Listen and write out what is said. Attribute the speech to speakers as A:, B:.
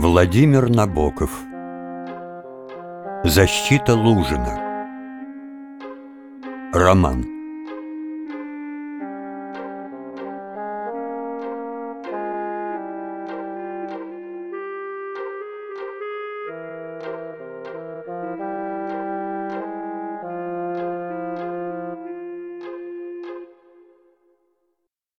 A: Владимир Набоков. Защита Лужина. Роман.